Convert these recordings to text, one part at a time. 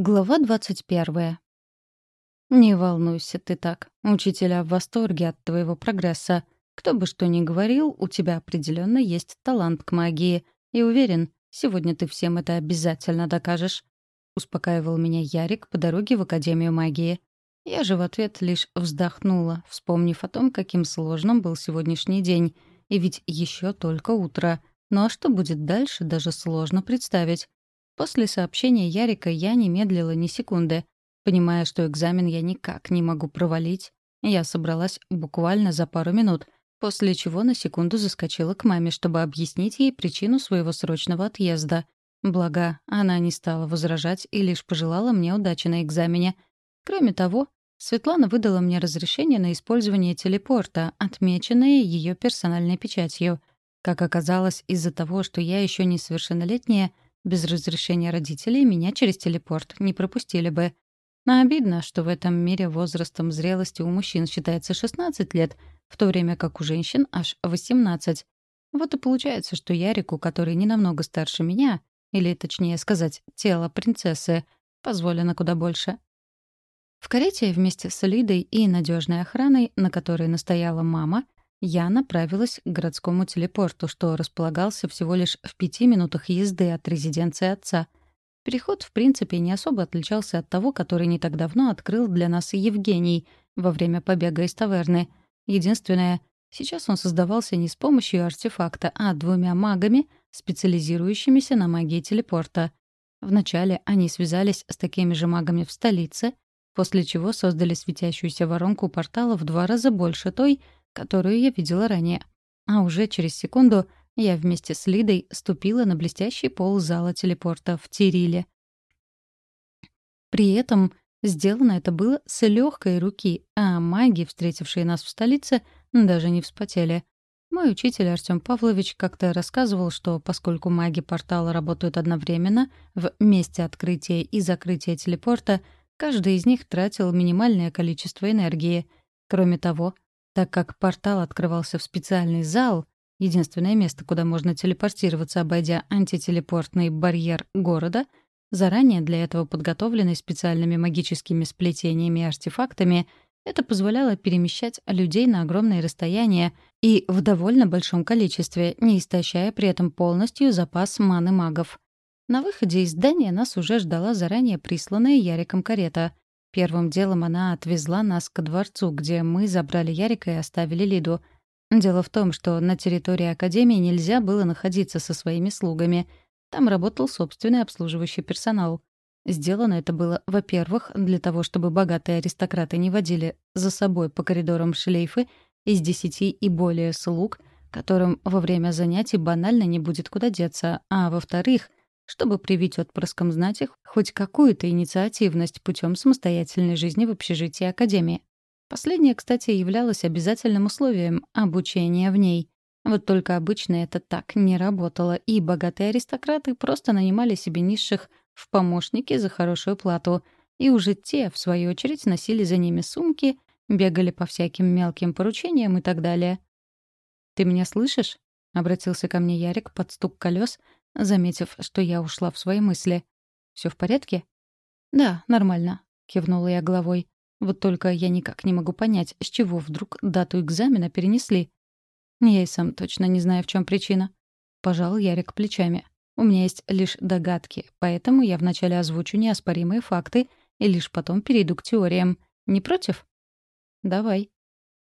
Глава двадцать первая. «Не волнуйся ты так. Учителя в восторге от твоего прогресса. Кто бы что ни говорил, у тебя определенно есть талант к магии. И уверен, сегодня ты всем это обязательно докажешь», — успокаивал меня Ярик по дороге в Академию магии. Я же в ответ лишь вздохнула, вспомнив о том, каким сложным был сегодняшний день. И ведь еще только утро. Ну а что будет дальше, даже сложно представить. После сообщения Ярика я не медлила ни секунды. Понимая, что экзамен я никак не могу провалить, я собралась буквально за пару минут, после чего на секунду заскочила к маме, чтобы объяснить ей причину своего срочного отъезда. Благо, она не стала возражать и лишь пожелала мне удачи на экзамене. Кроме того, Светлана выдала мне разрешение на использование телепорта, отмеченное ее персональной печатью. Как оказалось, из-за того, что я еще несовершеннолетняя, без разрешения родителей меня через телепорт не пропустили бы. Но обидно, что в этом мире возрастом зрелости у мужчин считается 16 лет, в то время как у женщин аж 18. Вот и получается, что Ярику, который не намного старше меня, или, точнее сказать, тело принцессы, позволено куда больше. В карете вместе с Лидой и надежной охраной, на которой настояла мама, я направилась к городскому телепорту, что располагался всего лишь в пяти минутах езды от резиденции отца. Переход, в принципе, не особо отличался от того, который не так давно открыл для нас Евгений во время побега из таверны. Единственное, сейчас он создавался не с помощью артефакта, а двумя магами, специализирующимися на магии телепорта. Вначале они связались с такими же магами в столице, после чего создали светящуюся воронку портала в два раза больше той, которую я видела ранее. А уже через секунду я вместе с Лидой ступила на блестящий пол зала телепорта в Тириле. При этом сделано это было с легкой руки, а маги, встретившие нас в столице, даже не вспотели. Мой учитель Артём Павлович как-то рассказывал, что поскольку маги портала работают одновременно в месте открытия и закрытия телепорта, каждый из них тратил минимальное количество энергии. Кроме того, так как портал открывался в специальный зал, единственное место, куда можно телепортироваться, обойдя антителепортный барьер города, заранее для этого подготовленный специальными магическими сплетениями и артефактами, это позволяло перемещать людей на огромные расстояния и в довольно большом количестве, не истощая при этом полностью запас маны магов. На выходе из здания нас уже ждала заранее присланная Яриком карета — Первым делом она отвезла нас к дворцу, где мы забрали Ярика и оставили Лиду. Дело в том, что на территории Академии нельзя было находиться со своими слугами. Там работал собственный обслуживающий персонал. Сделано это было, во-первых, для того, чтобы богатые аристократы не водили за собой по коридорам шлейфы из десяти и более слуг, которым во время занятий банально не будет куда деться, а во-вторых, чтобы привить отпрыском знати хоть какую-то инициативность путем самостоятельной жизни в общежитии Академии. Последнее, кстати, являлось обязательным условием обучения в ней. Вот только обычно это так не работало, и богатые аристократы просто нанимали себе низших в помощники за хорошую плату, и уже те, в свою очередь, носили за ними сумки, бегали по всяким мелким поручениям и так далее. «Ты меня слышишь?» — обратился ко мне Ярик под стук колес, заметив, что я ушла в свои мысли. Все в порядке?» «Да, нормально», — кивнула я головой. «Вот только я никак не могу понять, с чего вдруг дату экзамена перенесли». «Я и сам точно не знаю, в чем причина». Пожал Ярик плечами. «У меня есть лишь догадки, поэтому я вначале озвучу неоспоримые факты и лишь потом перейду к теориям. Не против?» «Давай»,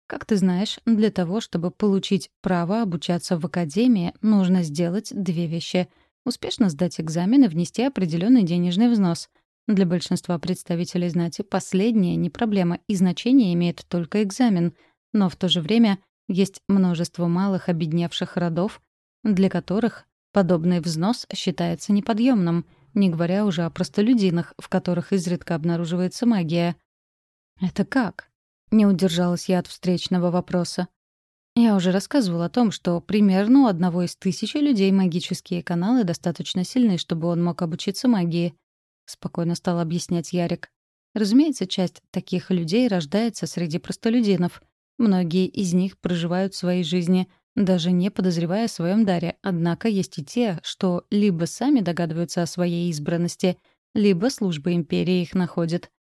как ты знаешь, для того, чтобы получить право обучаться в академии, нужно сделать две вещи — успешно сдать экзамен и внести определенный денежный взнос. Для большинства представителей знати последнее не проблема, и значение имеет только экзамен. Но в то же время есть множество малых обедневших родов, для которых подобный взнос считается неподъемным, не говоря уже о простолюдинах, в которых изредка обнаруживается магия. «Это как?» Не удержалась я от встречного вопроса. Я уже рассказывал о том, что примерно у одного из тысячи людей магические каналы достаточно сильны, чтобы он мог обучиться магии. Спокойно стал объяснять Ярик. Разумеется, часть таких людей рождается среди простолюдинов. Многие из них проживают свои жизни, даже не подозревая о своем даре. Однако есть и те, что либо сами догадываются о своей избранности, либо служба империи их находит.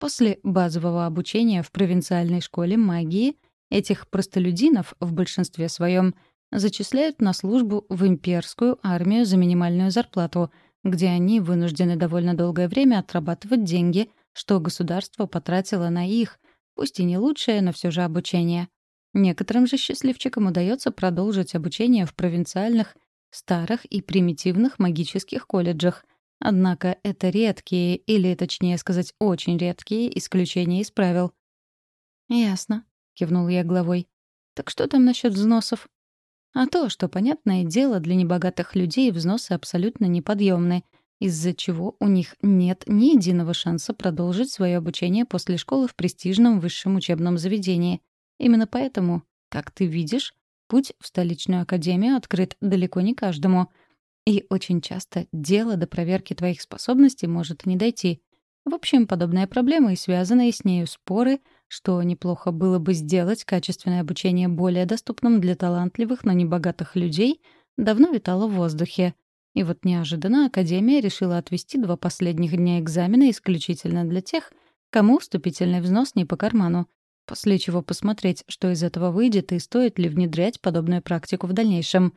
После базового обучения в провинциальной школе магии этих простолюдинов в большинстве своем зачисляют на службу в имперскую армию за минимальную зарплату, где они вынуждены довольно долгое время отрабатывать деньги, что государство потратило на их, пусть и не лучшее, но все же обучение. Некоторым же счастливчикам удается продолжить обучение в провинциальных, старых и примитивных магических колледжах. Однако это редкие, или, точнее сказать, очень редкие исключения из правил. «Ясно», — кивнул я головой. «Так что там насчет взносов?» А то, что, понятное дело, для небогатых людей взносы абсолютно неподъемны, из-за чего у них нет ни единого шанса продолжить свое обучение после школы в престижном высшем учебном заведении. Именно поэтому, как ты видишь, путь в столичную академию открыт далеко не каждому. И очень часто дело до проверки твоих способностей может не дойти. В общем, подобная проблема и связанные с нею споры, что неплохо было бы сделать качественное обучение более доступным для талантливых, но небогатых людей, давно витала в воздухе. И вот неожиданно Академия решила отвести два последних дня экзамена исключительно для тех, кому вступительный взнос не по карману, после чего посмотреть, что из этого выйдет и стоит ли внедрять подобную практику в дальнейшем.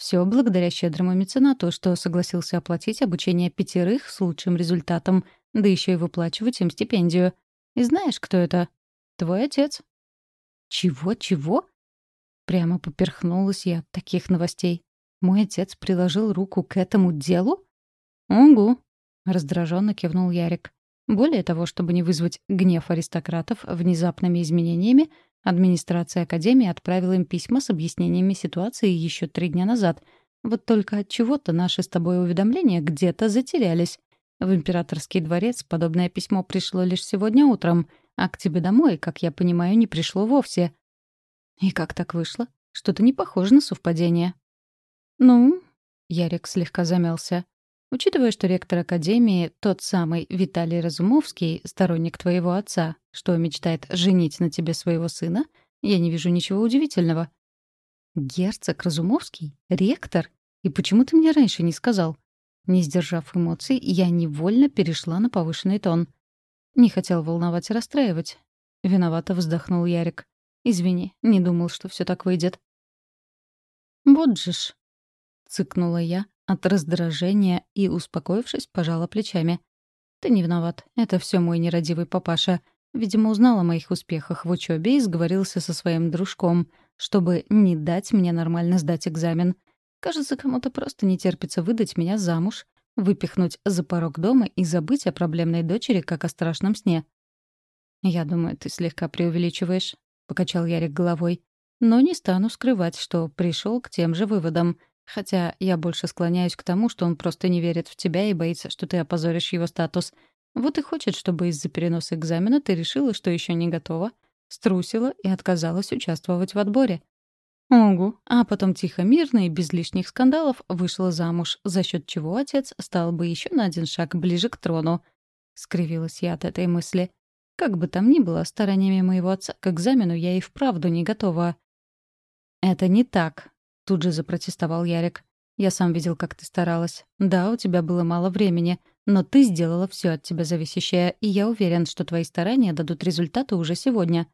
Все благодаря щедрому меценату, что согласился оплатить обучение пятерых с лучшим результатом, да еще и выплачивать им стипендию. И знаешь, кто это? Твой отец. Чего-чего? Прямо поперхнулась я от таких новостей. Мой отец приложил руку к этому делу? Угу, раздраженно кивнул Ярик. Более того, чтобы не вызвать гнев аристократов внезапными изменениями, администрация Академии отправила им письма с объяснениями ситуации еще три дня назад. Вот только от чего-то наши с тобой уведомления где-то затерялись. В императорский дворец подобное письмо пришло лишь сегодня утром, а к тебе домой, как я понимаю, не пришло вовсе. И как так вышло? Что-то не похоже на совпадение. Ну, Ярик слегка замялся. Учитывая, что ректор Академии — тот самый Виталий Разумовский, сторонник твоего отца, что мечтает женить на тебе своего сына, я не вижу ничего удивительного. Герцог Разумовский? Ректор? И почему ты мне раньше не сказал? Не сдержав эмоций, я невольно перешла на повышенный тон. Не хотел волновать и расстраивать. Виновато вздохнул Ярик. «Извини, не думал, что все так выйдет». «Вот же ж», — цыкнула я, от раздражения и, успокоившись, пожала плечами. «Ты не виноват. Это все мой нерадивый папаша. Видимо, узнал о моих успехах в учебе и сговорился со своим дружком, чтобы не дать мне нормально сдать экзамен. Кажется, кому-то просто не терпится выдать меня замуж, выпихнуть за порог дома и забыть о проблемной дочери, как о страшном сне. «Я думаю, ты слегка преувеличиваешь», — покачал Ярик головой. «Но не стану скрывать, что пришел к тем же выводам — Хотя я больше склоняюсь к тому, что он просто не верит в тебя и боится, что ты опозоришь его статус. Вот и хочет, чтобы из-за переноса экзамена ты решила, что еще не готова, струсила и отказалась участвовать в отборе. Огу. А потом тихо, мирно и без лишних скандалов вышла замуж, за счет чего отец стал бы еще на один шаг ближе к трону. Скривилась я от этой мысли. Как бы там ни было, стараниями моего отца к экзамену я и вправду не готова. «Это не так», Тут же запротестовал Ярик. «Я сам видел, как ты старалась. Да, у тебя было мало времени, но ты сделала все от тебя зависящее, и я уверен, что твои старания дадут результаты уже сегодня».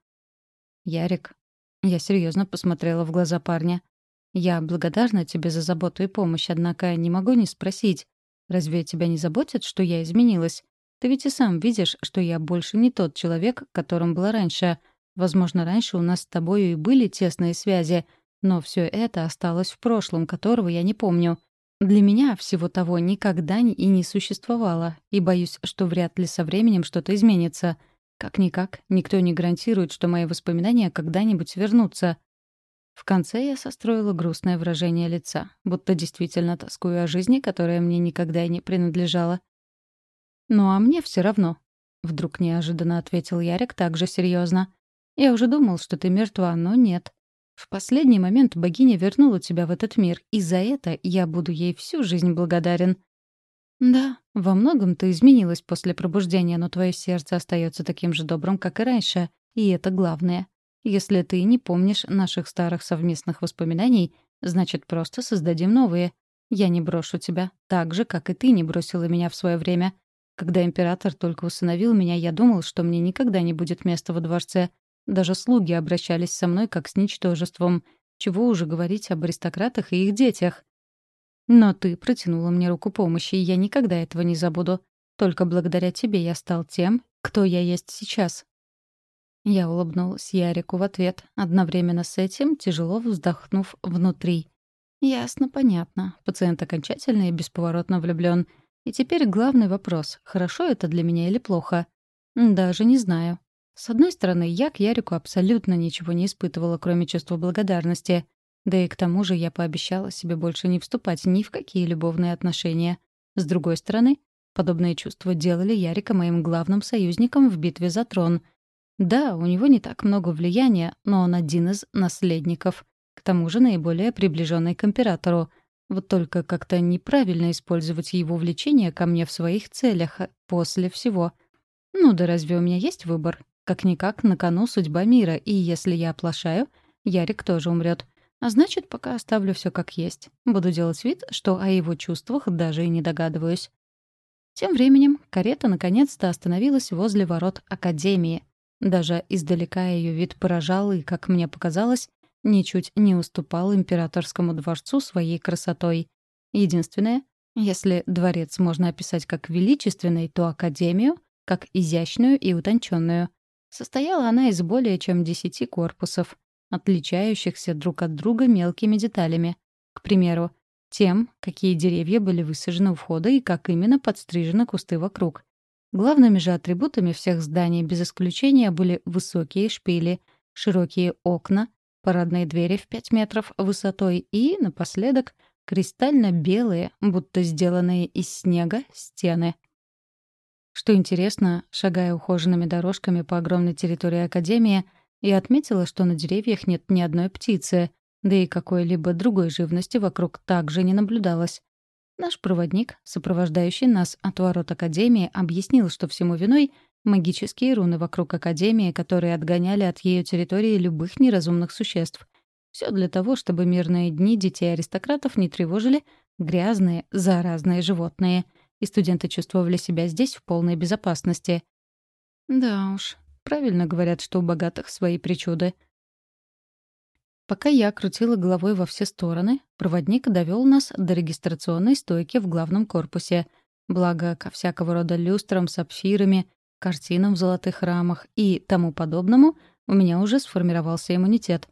«Ярик». Я серьезно посмотрела в глаза парня. «Я благодарна тебе за заботу и помощь, однако не могу не спросить. Разве тебя не заботит, что я изменилась? Ты ведь и сам видишь, что я больше не тот человек, которым была раньше. Возможно, раньше у нас с тобой и были тесные связи, но все это осталось в прошлом, которого я не помню. Для меня всего того никогда и не существовало, и боюсь, что вряд ли со временем что-то изменится. Как-никак, никто не гарантирует, что мои воспоминания когда-нибудь вернутся. В конце я состроила грустное выражение лица, будто действительно тоскую о жизни, которая мне никогда и не принадлежала. «Ну а мне все равно», — вдруг неожиданно ответил Ярик так же серьезно. «Я уже думал, что ты мертва, но нет. В последний момент богиня вернула тебя в этот мир, и за это я буду ей всю жизнь благодарен. Да, во многом ты изменилась после пробуждения, но твое сердце остается таким же добрым, как и раньше, и это главное. Если ты не помнишь наших старых совместных воспоминаний, значит, просто создадим новые. Я не брошу тебя, так же, как и ты не бросила меня в свое время. Когда император только усыновил меня, я думал, что мне никогда не будет места во дворце. Даже слуги обращались со мной как с ничтожеством. Чего уже говорить об аристократах и их детях? Но ты протянула мне руку помощи, и я никогда этого не забуду. Только благодаря тебе я стал тем, кто я есть сейчас. Я улыбнулась Ярику в ответ, одновременно с этим тяжело вздохнув внутри. Ясно, понятно. Пациент окончательно и бесповоротно влюблен. И теперь главный вопрос — хорошо это для меня или плохо? Даже не знаю. С одной стороны, я к Ярику абсолютно ничего не испытывала, кроме чувства благодарности. Да и к тому же я пообещала себе больше не вступать ни в какие любовные отношения. С другой стороны, подобные чувства делали Ярика моим главным союзником в битве за трон — да, у него не так много влияния, но он один из наследников. К тому же наиболее приближенный к императору. Вот только как-то неправильно использовать его влечение ко мне в своих целях после всего. Ну да разве у меня есть выбор? Как-никак на кону судьба мира, и если я оплошаю, Ярик тоже умрет. А значит, пока оставлю все как есть. Буду делать вид, что о его чувствах даже и не догадываюсь. Тем временем карета наконец-то остановилась возле ворот Академии. Даже издалека ее вид поражал и, как мне показалось, ничуть не уступал императорскому дворцу своей красотой. Единственное, если дворец можно описать как величественный, то академию — как изящную и утонченную. Состояла она из более чем десяти корпусов, отличающихся друг от друга мелкими деталями. К примеру, тем, какие деревья были высажены у входа и как именно подстрижены кусты вокруг. Главными же атрибутами всех зданий без исключения были высокие шпили, широкие окна, парадные двери в 5 метров высотой и, напоследок, кристально-белые, будто сделанные из снега, стены. Что интересно, шагая ухоженными дорожками по огромной территории Академии, я отметила, что на деревьях нет ни одной птицы, да и какой-либо другой живности вокруг также не наблюдалось. Наш проводник, сопровождающий нас от ворот Академии, объяснил, что всему виной магические руны вокруг Академии, которые отгоняли от ее территории любых неразумных существ. Все для того, чтобы мирные дни детей аристократов не тревожили грязные, заразные животные, и студенты чувствовали себя здесь в полной безопасности. Да уж, правильно говорят, что у богатых свои причуды — Пока я крутила головой во все стороны, проводник довел нас до регистрационной стойки в главном корпусе. Благо, ко всякого рода люстрам, сапфирами, картинам в золотых рамах и тому подобному у меня уже сформировался иммунитет.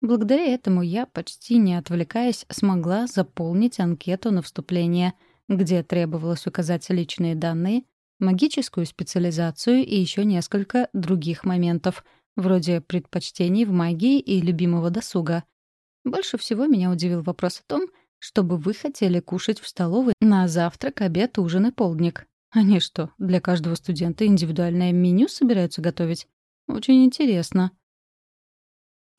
Благодаря этому я, почти не отвлекаясь, смогла заполнить анкету на вступление, где требовалось указать личные данные, магическую специализацию и еще несколько других моментов — вроде предпочтений в магии и любимого досуга. Больше всего меня удивил вопрос о том, чтобы вы хотели кушать в столовой на завтрак, обед, ужин и полдник. Они что, для каждого студента индивидуальное меню собираются готовить? Очень интересно.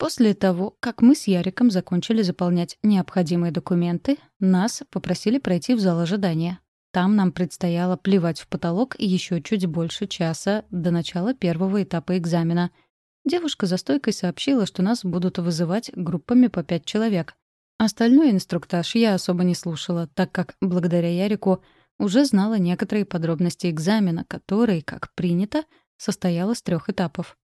После того, как мы с Яриком закончили заполнять необходимые документы, нас попросили пройти в зал ожидания. Там нам предстояло плевать в потолок еще чуть больше часа до начала первого этапа экзамена — Девушка за стойкой сообщила, что нас будут вызывать группами по пять человек. Остальной инструктаж я особо не слушала, так как, благодаря Ярику, уже знала некоторые подробности экзамена, который, как принято, состоял из трех этапов.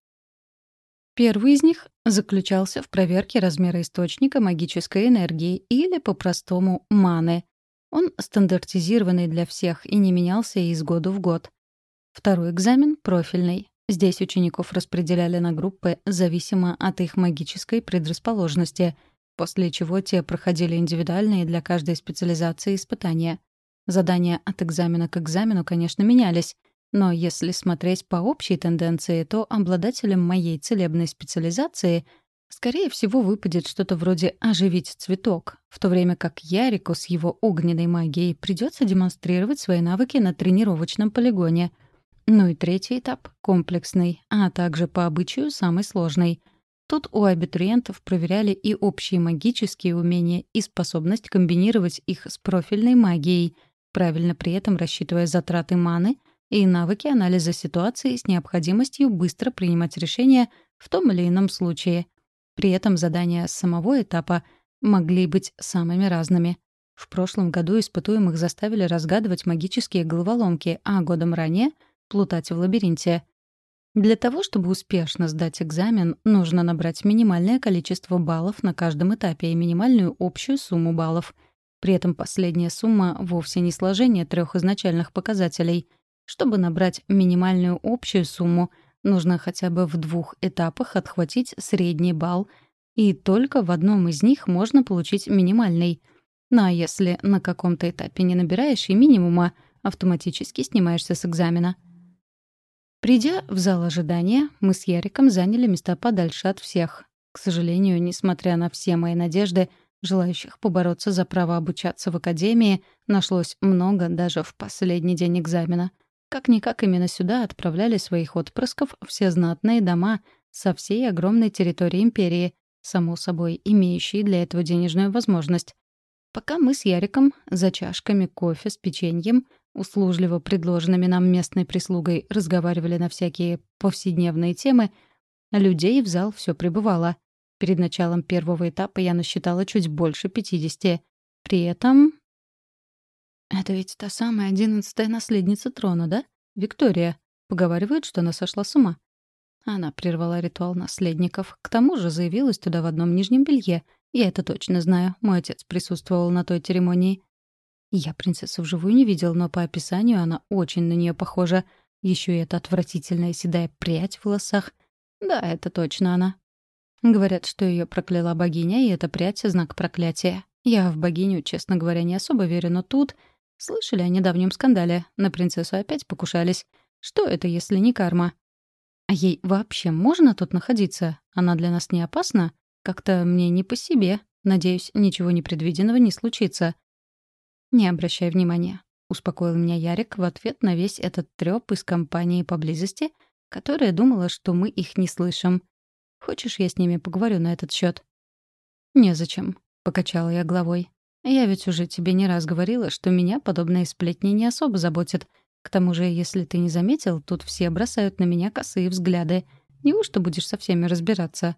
Первый из них заключался в проверке размера источника магической энергии или, по-простому, маны. Он стандартизированный для всех и не менялся из года в год. Второй экзамен — профильный. Здесь учеников распределяли на группы зависимо от их магической предрасположенности, после чего те проходили индивидуальные для каждой специализации испытания. Задания от экзамена к экзамену, конечно, менялись, но если смотреть по общей тенденции, то обладателем моей целебной специализации скорее всего выпадет что-то вроде «оживить цветок», в то время как Ярику с его огненной магией придется демонстрировать свои навыки на тренировочном полигоне — ну и третий этап — комплексный, а также по обычаю самый сложный. Тут у абитуриентов проверяли и общие магические умения, и способность комбинировать их с профильной магией, правильно при этом рассчитывая затраты маны и навыки анализа ситуации с необходимостью быстро принимать решения в том или ином случае. При этом задания самого этапа могли быть самыми разными. В прошлом году испытуемых заставили разгадывать магические головоломки, а годом ранее — плутать в лабиринте. Для того, чтобы успешно сдать экзамен, нужно набрать минимальное количество баллов на каждом этапе и минимальную общую сумму баллов. При этом последняя сумма вовсе не сложение трех изначальных показателей. Чтобы набрать минимальную общую сумму, нужно хотя бы в двух этапах отхватить средний балл, и только в одном из них можно получить минимальный — ну а если на каком-то этапе не набираешь и минимума, автоматически снимаешься с экзамена. Придя в зал ожидания, мы с Яриком заняли места подальше от всех. К сожалению, несмотря на все мои надежды, желающих побороться за право обучаться в академии нашлось много даже в последний день экзамена. Как-никак именно сюда отправляли своих отпрысков все знатные дома со всей огромной территории империи, само собой имеющие для этого денежную возможность. Пока мы с Яриком за чашками кофе с печеньем, услужливо предложенными нам местной прислугой, разговаривали на всякие повседневные темы, людей в зал все прибывало. Перед началом первого этапа я насчитала чуть больше 50. При этом... «Это ведь та самая одиннадцатая наследница трона, да? Виктория. Поговаривают, что она сошла с ума». Она прервала ритуал наследников. К тому же заявилась туда в одном нижнем белье — я это точно знаю. Мой отец присутствовал на той церемонии. Я принцессу вживую не видел, но по описанию она очень на нее похожа. Еще и эта отвратительная седая прядь в волосах. Да, это точно она. Говорят, что ее прокляла богиня, и эта прядь — знак проклятия. Я в богиню, честно говоря, не особо верю, но тут... Слышали о недавнем скандале. На принцессу опять покушались. Что это, если не карма? А ей вообще можно тут находиться? Она для нас не опасна? Как-то мне не по себе. Надеюсь, ничего непредвиденного не случится. «Не обращай внимания», — успокоил меня Ярик в ответ на весь этот трёп из компании поблизости, которая думала, что мы их не слышим. «Хочешь, я с ними поговорю на этот счет? «Незачем», — покачала я головой. «Я ведь уже тебе не раз говорила, что меня подобные сплетни не особо заботят. К тому же, если ты не заметил, тут все бросают на меня косые взгляды. Неужто будешь со всеми разбираться?»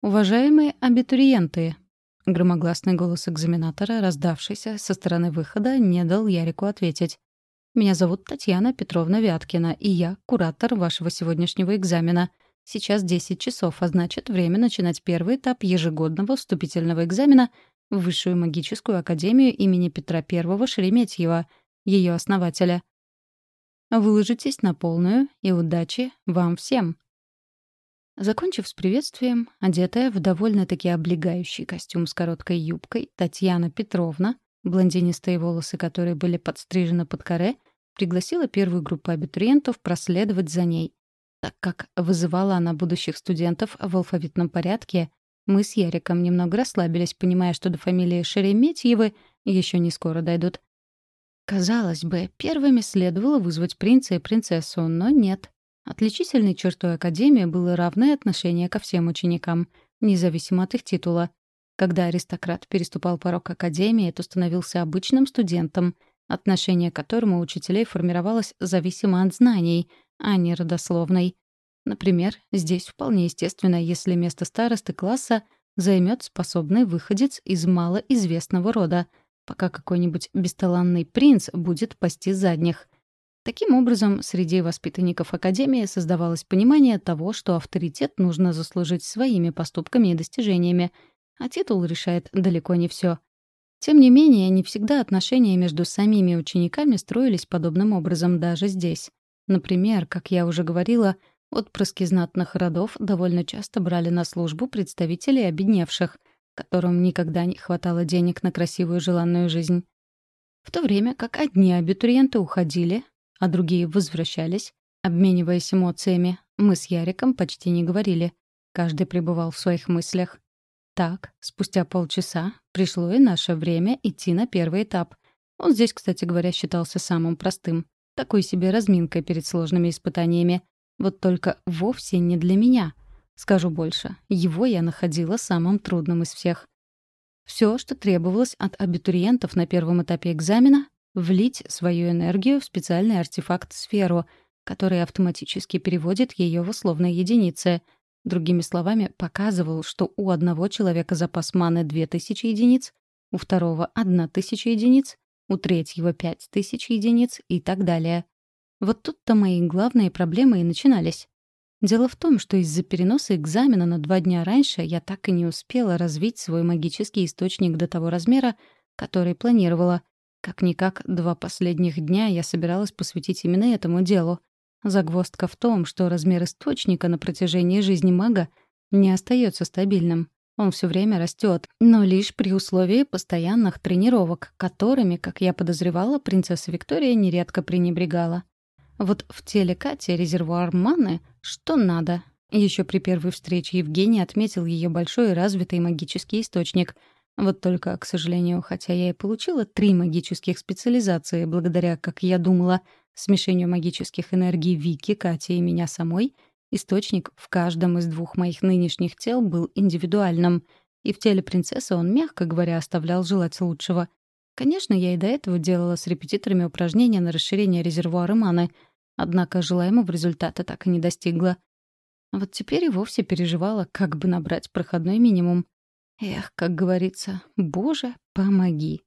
«Уважаемые абитуриенты!» Громогласный голос экзаменатора, раздавшийся со стороны выхода, не дал Ярику ответить. «Меня зовут Татьяна Петровна Вяткина, и я куратор вашего сегодняшнего экзамена. Сейчас 10 часов, а значит, время начинать первый этап ежегодного вступительного экзамена Высшую магическую академию имени Петра I Шереметьева, ее основателя. Выложитесь на полную, и удачи вам всем!» Закончив с приветствием, одетая в довольно-таки облегающий костюм с короткой юбкой, Татьяна Петровна, блондинистые волосы которые были подстрижены под коре, пригласила первую группу абитуриентов проследовать за ней. Так как вызывала она будущих студентов в алфавитном порядке, мы с Яриком немного расслабились, понимая, что до фамилии Шереметьевы еще не скоро дойдут. Казалось бы, первыми следовало вызвать принца и принцессу, но нет. Отличительной чертой Академии было равное отношение ко всем ученикам, независимо от их титула. Когда аристократ переступал порог Академии, то становился обычным студентом, отношение к которому учителей формировалось зависимо от знаний, а не родословной. Например, здесь вполне естественно, если место старосты класса займет способный выходец из малоизвестного рода, пока какой-нибудь бесталанный принц будет пасти задних — Таким образом, среди воспитанников Академии создавалось понимание того, что авторитет нужно заслужить своими поступками и достижениями, а титул решает далеко не все. Тем не менее, не всегда отношения между самими учениками строились подобным образом даже здесь. Например, как я уже говорила, отпрыски знатных родов довольно часто брали на службу представителей обедневших, которым никогда не хватало денег на красивую желанную жизнь. В то время как одни абитуриенты уходили, а другие возвращались, обмениваясь эмоциями. Мы с Яриком почти не говорили. Каждый пребывал в своих мыслях. Так, спустя полчаса пришло и наше время идти на первый этап. Он здесь, кстати говоря, считался самым простым. Такой себе разминкой перед сложными испытаниями. Вот только вовсе не для меня. Скажу больше, его я находила самым трудным из всех. Все, что требовалось от абитуриентов на первом этапе экзамена, влить свою энергию в специальный артефакт-сферу, который автоматически переводит ее в условные единицы. Другими словами, показывал, что у одного человека запас маны 2000 единиц, у второго — одна тысяча единиц, у третьего — пять тысяч единиц и так далее. Вот тут-то мои главные проблемы и начинались. Дело в том, что из-за переноса экзамена на два дня раньше я так и не успела развить свой магический источник до того размера, который планировала. Как-никак, два последних дня я собиралась посвятить именно этому делу. Загвоздка в том, что размер источника на протяжении жизни мага не остается стабильным. Он все время растет, но лишь при условии постоянных тренировок, которыми, как я подозревала, принцесса Виктория нередко пренебрегала. Вот в теле Кати резервуар маны что надо. Еще при первой встрече Евгений отметил ее большой и развитый магический источник. Вот только, к сожалению, хотя я и получила три магических специализации, благодаря, как я думала, смешению магических энергий Вики, Кати и меня самой, источник в каждом из двух моих нынешних тел был индивидуальным, и в теле принцессы он, мягко говоря, оставлял желать лучшего. Конечно, я и до этого делала с репетиторами упражнения на расширение резервуара маны, однако желаемого результата так и не достигла. Вот теперь и вовсе переживала, как бы набрать проходной минимум. Эх, как говорится, «Боже, помоги!»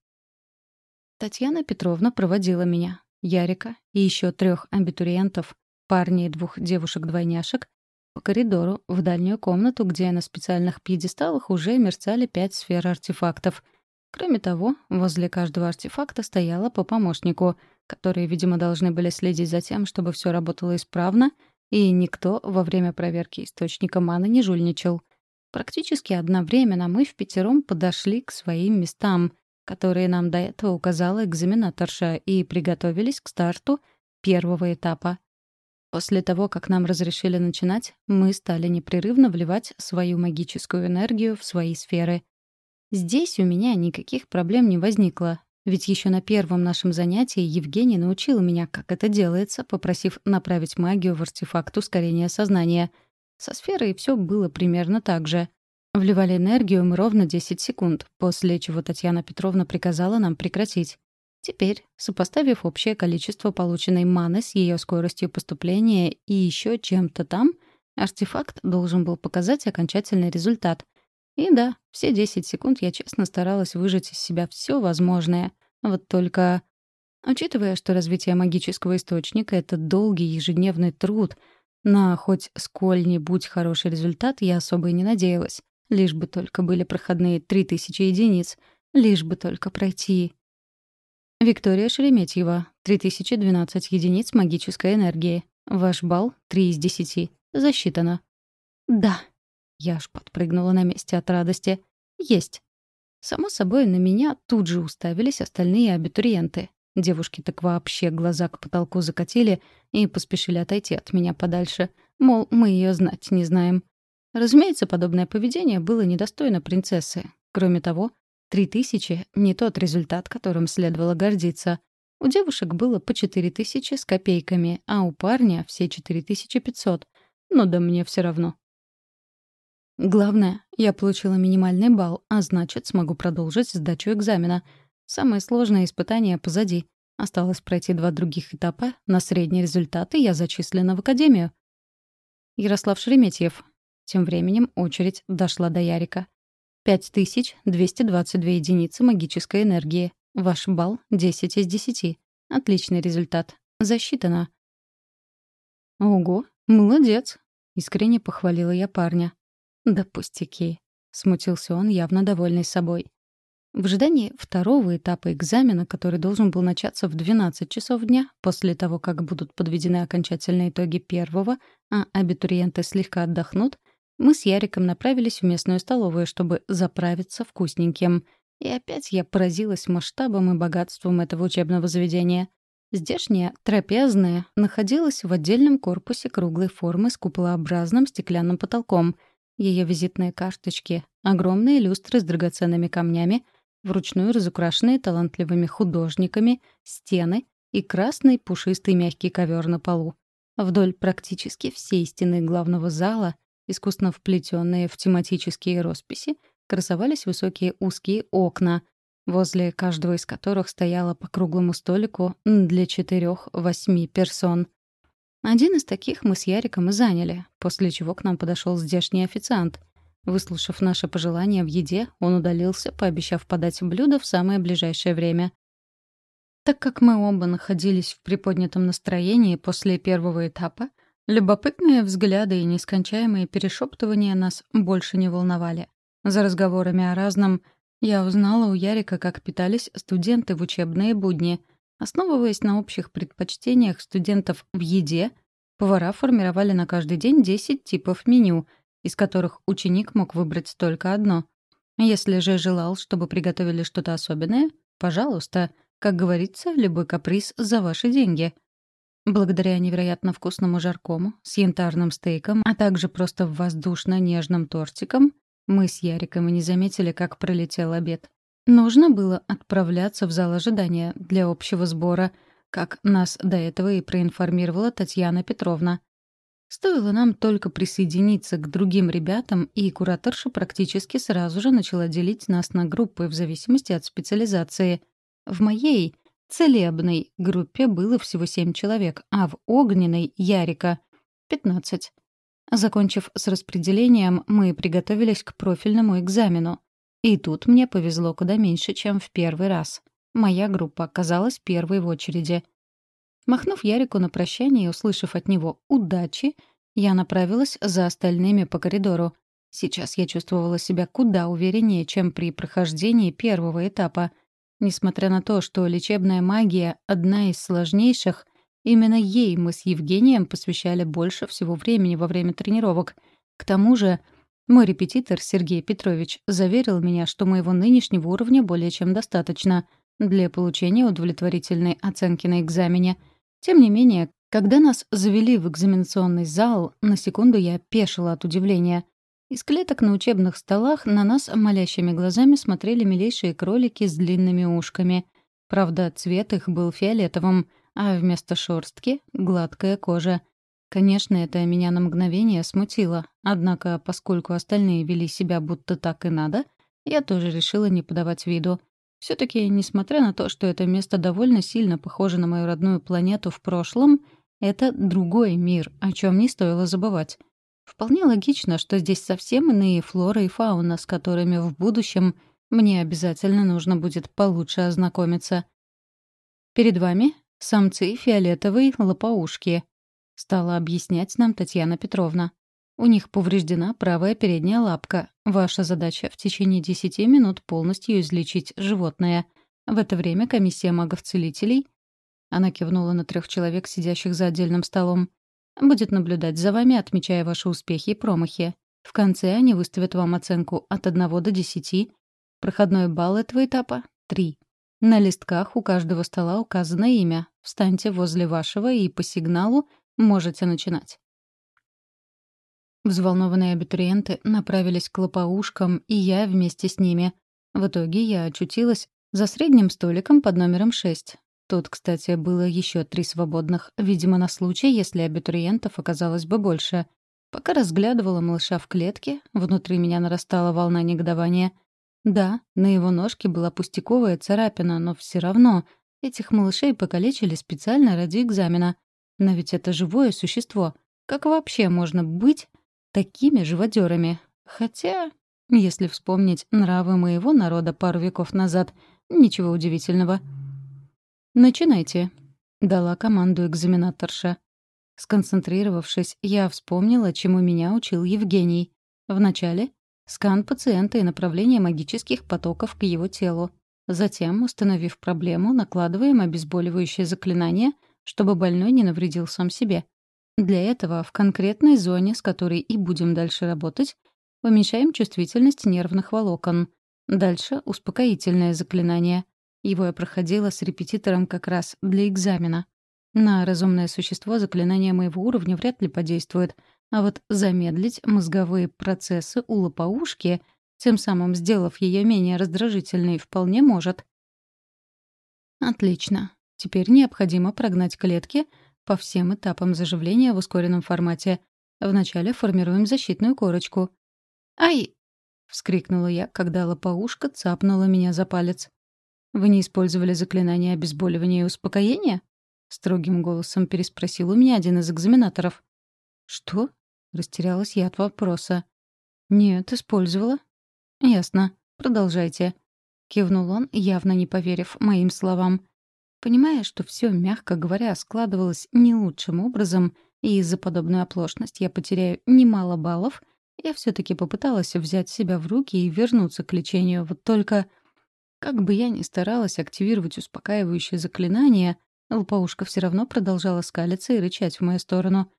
Татьяна Петровна проводила меня, Ярика и еще трех абитуриентов, парня и двух девушек-двойняшек, по коридору в дальнюю комнату, где на специальных пьедесталах уже мерцали пять сфер артефактов — Кроме того, возле каждого артефакта стояло по помощнику, которые, видимо, должны были следить за тем, чтобы все работало исправно, и никто во время проверки источника маны не жульничал. Практически одновременно мы в пятером подошли к своим местам, которые нам до этого указала экзаменаторша, и приготовились к старту первого этапа. После того, как нам разрешили начинать, мы стали непрерывно вливать свою магическую энергию в свои сферы — Здесь у меня никаких проблем не возникло, ведь еще на первом нашем занятии Евгений научил меня, как это делается, попросив направить магию в артефакт ускорения сознания. Со сферой все было примерно так же. Вливали энергию мы ровно 10 секунд, после чего Татьяна Петровна приказала нам прекратить. Теперь, сопоставив общее количество полученной маны с ее скоростью поступления и еще чем-то там, артефакт должен был показать окончательный результат — и да, все 10 секунд я честно старалась выжать из себя все возможное. Вот только... Учитывая, что развитие магического источника — это долгий ежедневный труд, на хоть сколь-нибудь хороший результат я особо и не надеялась. Лишь бы только были проходные 3000 единиц. Лишь бы только пройти. Виктория Шереметьева. 3012 единиц магической энергии. Ваш балл — 3 из 10. Засчитано. Да. Я аж подпрыгнула на месте от радости. «Есть!» Само собой, на меня тут же уставились остальные абитуриенты. Девушки так вообще глаза к потолку закатили и поспешили отойти от меня подальше. Мол, мы ее знать не знаем. Разумеется, подобное поведение было недостойно принцессы. Кроме того, три тысячи — не тот результат, которым следовало гордиться. У девушек было по четыре тысячи с копейками, а у парня все четыре тысячи пятьсот. Но да мне все равно. Главное, я получила минимальный балл, а значит, смогу продолжить сдачу экзамена. Самое сложное испытание позади. Осталось пройти два других этапа. На средние результаты я зачислена в академию. Ярослав Шереметьев. Тем временем очередь дошла до Ярика. 5222 единицы магической энергии. Ваш балл — 10 из 10. Отличный результат. Засчитано. Ого, молодец. Искренне похвалила я парня. «Да пустяки», — смутился он, явно довольный собой. В ожидании второго этапа экзамена, который должен был начаться в 12 часов дня, после того, как будут подведены окончательные итоги первого, а абитуриенты слегка отдохнут, мы с Яриком направились в местную столовую, чтобы заправиться вкусненьким. И опять я поразилась масштабом и богатством этого учебного заведения. Здешняя трапезная находилась в отдельном корпусе круглой формы с куполообразным стеклянным потолком — ее визитные карточки, огромные люстры с драгоценными камнями, вручную разукрашенные талантливыми художниками, стены и красный пушистый мягкий ковер на полу. Вдоль практически всей стены главного зала, искусно вплетенные в тематические росписи, красовались высокие узкие окна, возле каждого из которых стояло по круглому столику для четырех-восьми персон. Один из таких мы с Яриком и заняли, после чего к нам подошел здешний официант. Выслушав наше пожелание в еде, он удалился, пообещав подать блюдо в самое ближайшее время. Так как мы оба находились в приподнятом настроении после первого этапа, любопытные взгляды и нескончаемые перешептывания нас больше не волновали. За разговорами о разном я узнала у Ярика, как питались студенты в учебные будни. Основываясь на общих предпочтениях студентов в еде, повара формировали на каждый день 10 типов меню, из которых ученик мог выбрать только одно. Если же желал, чтобы приготовили что-то особенное, пожалуйста — как говорится, любой каприз за ваши деньги. Благодаря невероятно вкусному жаркому с янтарным стейком, а также просто воздушно-нежным тортиком, мы с Яриком и не заметили, как пролетел обед. Нужно было отправляться в зал ожидания для общего сбора, как нас до этого и проинформировала Татьяна Петровна. Стоило нам только присоединиться к другим ребятам, и кураторша практически сразу же начала делить нас на группы в зависимости от специализации — в моей целебной группе было всего семь человек, а в огненной — Ярика — пятнадцать. Закончив с распределением, мы приготовились к профильному экзамену. И тут мне повезло куда меньше, чем в первый раз. Моя группа оказалась первой в очереди. Махнув Ярику на прощание и услышав от него «удачи», я направилась за остальными по коридору. Сейчас я чувствовала себя куда увереннее, чем при прохождении первого этапа — Несмотря на то, что лечебная магия — одна из сложнейших, именно ей мы с Евгением посвящали больше всего времени во время тренировок. К тому же мой репетитор Сергей Петрович заверил меня, что моего нынешнего уровня более чем достаточно для получения удовлетворительной оценки на экзамене. Тем не менее, когда нас завели в экзаменационный зал, на секунду я пешила от удивления — из клеток на учебных столах на нас молящими глазами смотрели милейшие кролики с длинными ушками. Правда, цвет их был фиолетовым, а вместо шорстки — гладкая кожа. Конечно, это меня на мгновение смутило, однако, поскольку остальные вели себя будто так и надо, я тоже решила не подавать виду. все таки несмотря на то, что это место довольно сильно похоже на мою родную планету в прошлом, это другой мир, о чем не стоило забывать. Вполне логично, что здесь совсем иные флора и фауна, с которыми в будущем мне обязательно нужно будет получше ознакомиться. Перед вами самцы фиолетовой лопоушки, стала объяснять нам Татьяна Петровна. У них повреждена правая передняя лапка. Ваша задача — в течение 10 минут полностью излечить животное. В это время комиссия магов-целителей... Она кивнула на трех человек, сидящих за отдельным столом. Будет наблюдать за вами, отмечая ваши успехи и промахи. В конце они выставят вам оценку от 1 до 10. Проходной балл этого этапа — 3. На листках у каждого стола указано имя. Встаньте возле вашего и по сигналу можете начинать. Взволнованные абитуриенты направились к лопоушкам, и я вместе с ними. В итоге я очутилась за средним столиком под номером 6. Тут, кстати, было еще три свободных, видимо, на случай, если абитуриентов оказалось бы больше. Пока разглядывала малыша в клетке, внутри меня нарастала волна негодования. Да, на его ножке была пустяковая царапина, но все равно этих малышей покалечили специально ради экзамена. Но ведь это живое существо. Как вообще можно быть такими живодерами? Хотя, если вспомнить нравы моего народа пару веков назад, ничего удивительного — «Начинайте», — дала команду экзаменаторша. Сконцентрировавшись, я вспомнила, чему меня учил Евгений. Вначале — скан пациента и направление магических потоков к его телу. Затем, установив проблему, накладываем обезболивающее заклинание, чтобы больной не навредил сам себе. Для этого в конкретной зоне, с которой и будем дальше работать, уменьшаем чувствительность нервных волокон. Дальше успокоительное заклинание — его я проходила с репетитором как раз для экзамена. На разумное существо заклинание моего уровня вряд ли подействует, а вот замедлить мозговые процессы у лопоушки, тем самым сделав ее менее раздражительной, вполне может. Отлично. Теперь необходимо прогнать клетки по всем этапам заживления в ускоренном формате. Вначале формируем защитную корочку. «Ай!» — вскрикнула я, когда лопоушка цапнула меня за палец. «Вы не использовали заклинание обезболивания и успокоения?» — строгим голосом переспросил у меня один из экзаменаторов. «Что?» — растерялась я от вопроса. «Нет, использовала». «Ясно. Продолжайте», — кивнул он, явно не поверив моим словам. Понимая, что все, мягко говоря, складывалось не лучшим образом, и из-за подобной оплошности я потеряю немало баллов, я все таки попыталась взять себя в руки и вернуться к лечению. Вот только, как бы я ни старалась активировать успокаивающее заклинание, лопоушка все равно продолжала скалиться и рычать в мою сторону.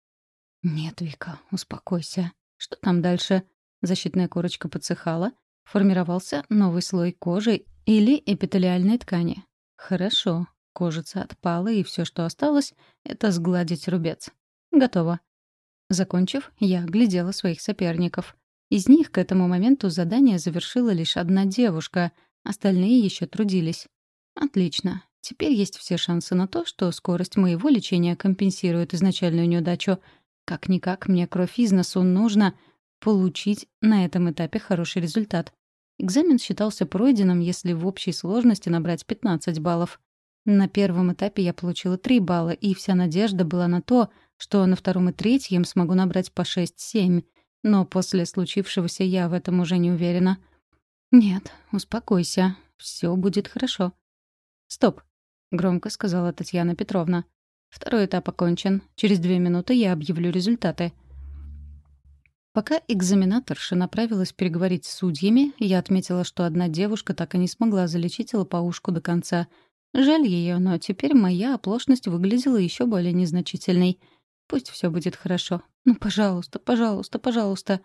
«Нет, Вика, успокойся. Что там дальше?» Защитная корочка подсыхала, формировался новый слой кожи или эпителиальной ткани. «Хорошо, Кожица отпала, и все, что осталось, — это сгладить рубец. Готово. Закончив, я оглядела своих соперников. Из них к этому моменту задание завершила лишь одна девушка, остальные еще трудились. Отлично. Теперь есть все шансы на то, что скорость моего лечения компенсирует изначальную неудачу. Как-никак мне кровь из носу нужно получить на этом этапе хороший результат. Экзамен считался пройденным, если в общей сложности набрать 15 баллов. На первом этапе я получила 3 балла, и вся надежда была на то, что на втором и третьем смогу набрать по 6-7. Но после случившегося я в этом уже не уверена. «Нет, успокойся. Все будет хорошо». «Стоп», — громко сказала Татьяна Петровна. «Второй этап окончен. Через две минуты я объявлю результаты». Пока экзаменаторша направилась переговорить с судьями, я отметила, что одна девушка так и не смогла залечить лопоушку до конца — Жаль ее, но теперь моя оплошность выглядела еще более незначительной. Пусть все будет хорошо. Ну, пожалуйста, пожалуйста, пожалуйста.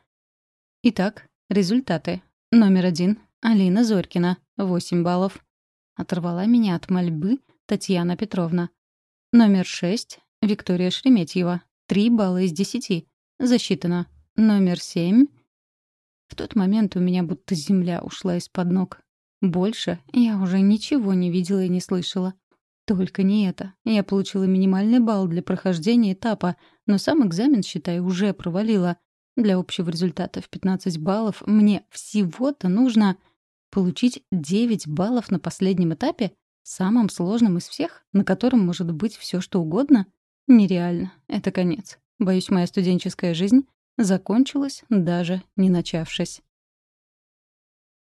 Итак, результаты. Номер один. Алина Зорькина. 8 баллов. Оторвала меня от мольбы Татьяна Петровна. Номер шесть. Виктория Шереметьева. 3 балла из 10. Засчитано. Номер семь. В тот момент у меня будто земля ушла из-под ног. Больше я уже ничего не видела и не слышала. Только не это. Я получила минимальный балл для прохождения этапа, но сам экзамен, считай, уже провалила. Для общего результата в 15 баллов мне всего-то нужно получить 9 баллов на последнем этапе, самым сложным из всех, на котором может быть все что угодно. Нереально. Это конец. Боюсь, моя студенческая жизнь закончилась, даже не начавшись.